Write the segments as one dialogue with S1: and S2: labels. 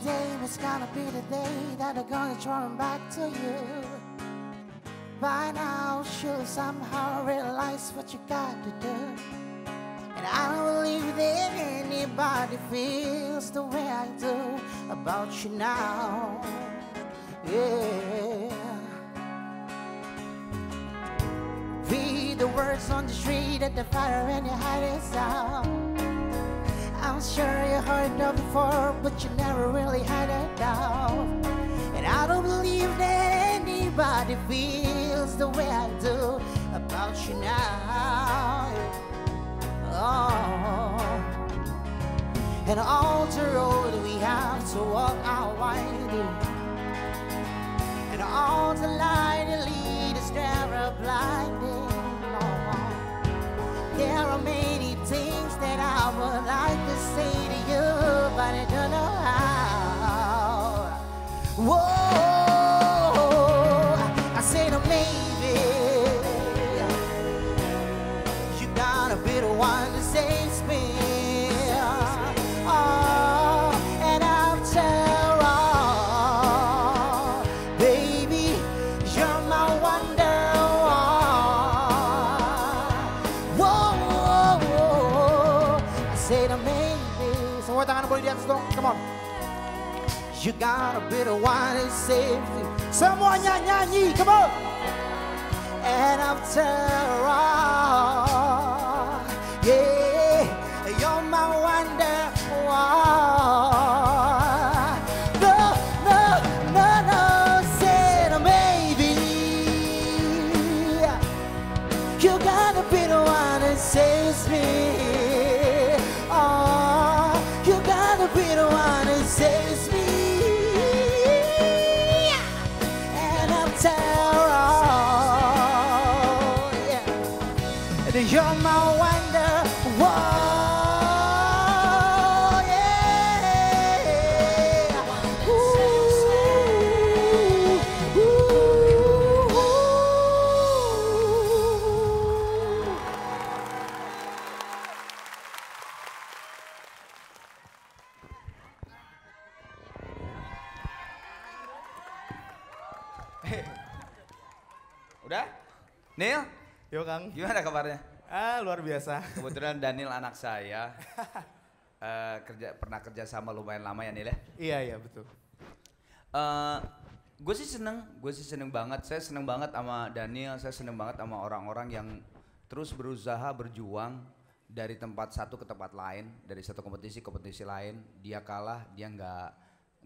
S1: today was gonna be the day that I'm gonna turn back to you. By now, she'll somehow realize what you got to do. And I don't believe that anybody feels the way I do about you now. Yeah. Read the words on the street at the fire and you hide it out. I'm sure you heard it before, but you never really had it down. And I don't believe that anybody feels the way I do about you now. Oh. And all the road we have to walk are winding. And all the light go. Come on. You got a bit of wine and safety. Someone, yeah, yeah, yeah. Come on. And I'm terrified. We don't wanna save me.
S2: Udah? Nil,
S3: Yo Kang.
S2: gimana kabarnya?
S3: Ah luar biasa.
S2: Kebetulan Daniel anak saya eh, kerja pernah kerja sama lumayan lama ya Nil ya.
S3: iya iya betul.
S2: gue sih seneng, gue sih seneng banget. Saya seneng banget sama Daniel, saya seneng banget sama orang-orang yang terus berusaha berjuang dari tempat satu ke tempat lain, dari satu kompetisi ke kompetisi lain. Dia kalah, dia nggak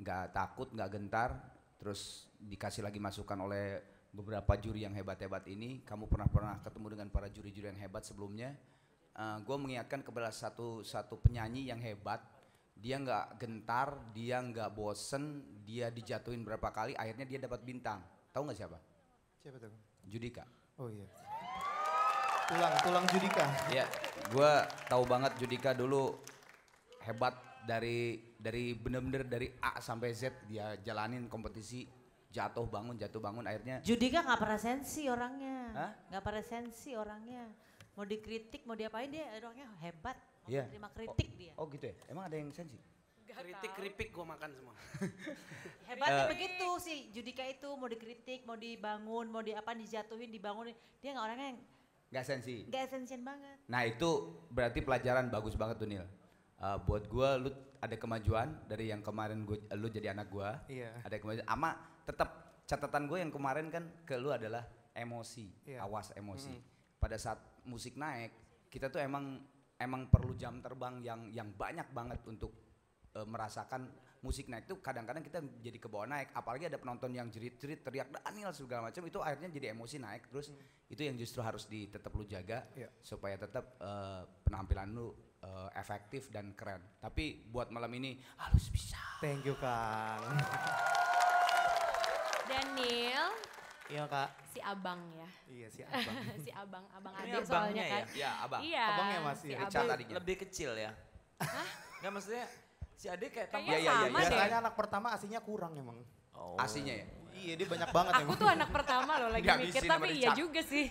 S2: nggak takut, nggak gentar. Terus dikasih lagi masukan oleh beberapa juri yang hebat-hebat ini. Kamu pernah pernah ketemu dengan para juri-juri yang hebat sebelumnya. gue mengingatkan kepada satu satu penyanyi yang hebat dia nggak gentar, dia nggak bosen, dia dijatuhin berapa kali, akhirnya dia dapat bintang. Tahu nggak siapa?
S3: Siapa tuh?
S2: Judika.
S3: Oh iya. Tulang tulang Judika.
S2: Ya, gue tahu banget Judika dulu hebat dari dari bener-bener dari A sampai Z dia jalanin kompetisi jatuh bangun jatuh bangun akhirnya
S4: Judika nggak pernah sensi orangnya, nggak pernah sensi orangnya. Mau dikritik, mau diapain dia orangnya hebat. Mau
S2: Iya.
S4: terima kritik dia.
S2: oh gitu ya emang ada yang sensi
S5: Kritik keripik gua makan semua.
S4: Hebatnya
S2: Eh.
S4: begitu sih Judika itu mau dikritik, mau dibangun, mau di apa dijatuhin, dibangunin. Dia nggak orangnya yang
S2: nggak sensi
S4: nggak esensian banget.
S2: Nah itu berarti pelajaran bagus banget tuh Nil. Uh, buat gua lu ada kemajuan dari yang kemarin gua, lu jadi anak gua.
S3: Iya.
S2: Ada kemajuan. Ama tetap catatan gue yang kemarin kan ke lu adalah emosi,
S3: Iya.
S2: awas emosi. Pada saat musik naik, kita tuh emang emang perlu jam terbang yang yang banyak banget untuk uh, merasakan musik naik itu kadang-kadang kita jadi ke bawah naik apalagi ada penonton yang jerit-jerit teriak Daniel segala macam itu akhirnya jadi emosi naik terus itu yang justru harus di tetap lu jaga
S3: Iya.
S2: supaya tetap eh, penampilan lu eh, efektif dan keren tapi buat malam ini harus bisa
S3: Thank you Kang.
S6: Daniel,
S3: Iya Kak.
S6: si abang ya.
S3: Iya si abang.
S6: si abang, abang
S5: Ini
S6: adik
S5: abangnya
S6: soalnya
S5: ya?
S6: kan.
S2: ya abang
S6: Iya.
S3: Abangnya Mas,
S6: si.
S2: Richard tadinya
S5: Lebih kecil ya. Hah? Nggak maksudnya si adik kayak
S6: Kayaknya
S2: Iya, iya, iya,
S6: sama
S2: iya.
S6: deh.
S3: Biasanya anak pertama asinya kurang emang.
S5: Oh.
S2: asinya ya
S3: Iya dia banyak banget
S6: Aku
S3: emang.
S6: tuh anak pertama loh lagi mikir, tapi iya juga sih.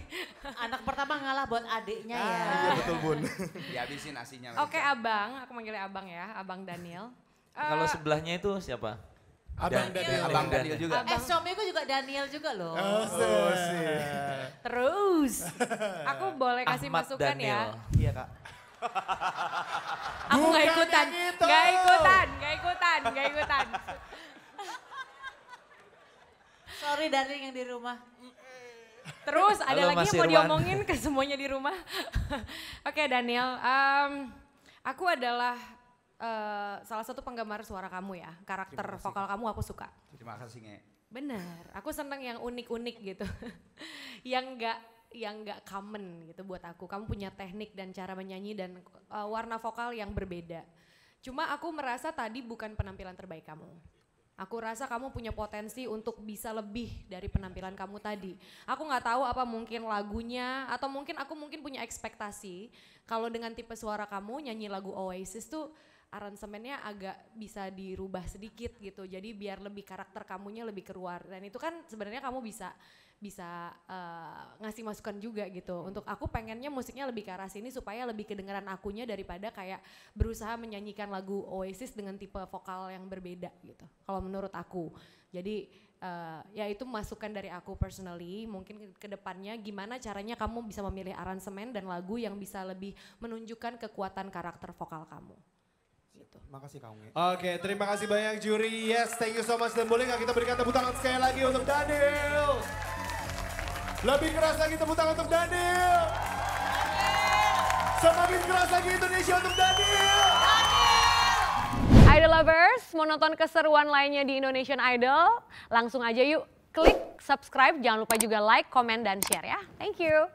S4: Anak pertama ngalah buat adiknya ya.
S3: Ah, iya betul bun.
S2: dihabisin asinya
S6: Oke abang, aku manggilnya abang ya, abang Daniel.
S5: Kalau sebelahnya itu siapa?
S3: Abang
S5: Dan-
S3: Daniel.
S2: Abang Daniel juga.
S4: Eh suamiku juga Daniel juga loh.
S3: Oh, sih.
S6: Terus, aku boleh kasih
S5: Ahmad
S6: masukan
S5: Daniel.
S6: ya.
S3: Iya kak.
S6: Aku nggak
S3: Bukan
S6: ikutan,
S3: yang itu.
S6: nggak ikutan, nggak ikutan, nggak ikutan.
S4: Sorry dari yang di rumah.
S6: Terus ada
S5: Halo,
S6: lagi
S5: Mas
S6: yang mau
S5: Irwan.
S6: diomongin ke semuanya di rumah. Oke Daniel, em, aku adalah eh, salah satu penggemar suara kamu ya. Karakter vokal kamu aku suka.
S2: Terima kasih Nge.
S6: Benar, aku seneng yang unik-unik gitu. yang enggak yang enggak common gitu buat aku. Kamu punya teknik dan cara menyanyi dan uh, warna vokal yang berbeda. Cuma aku merasa tadi bukan penampilan terbaik kamu. Aku rasa kamu punya potensi untuk bisa lebih dari penampilan kamu tadi. Aku nggak tahu apa mungkin lagunya atau mungkin aku mungkin punya ekspektasi kalau dengan tipe suara kamu nyanyi lagu Oasis tuh aransemennya agak bisa dirubah sedikit gitu. Jadi biar lebih karakter kamunya lebih keluar. Dan itu kan sebenarnya kamu bisa bisa eh, ngasih masukan juga gitu. Untuk aku pengennya musiknya lebih ke arah sini supaya lebih kedengaran akunya daripada kayak berusaha menyanyikan lagu Oasis dengan tipe vokal yang berbeda gitu. Kalau menurut aku. Jadi eh, ya itu masukan dari aku personally. Mungkin ke depannya gimana caranya kamu bisa memilih aransemen dan lagu yang bisa lebih menunjukkan kekuatan karakter vokal kamu. Gitu.
S3: Makasih Kak Unge. Oke, terima kasih banyak juri. Yes, thank you so much. Dan boleh nggak kita berikan tepuk tangan sekali lagi untuk Daniel? Lebih keras lagi tepuk tangan untuk Daniel. Semakin keras lagi Indonesia untuk Daniel.
S7: Idol Lovers, mau nonton keseruan lainnya di Indonesian Idol? Langsung aja yuk klik subscribe, jangan lupa juga like, komen, dan share ya. Thank you.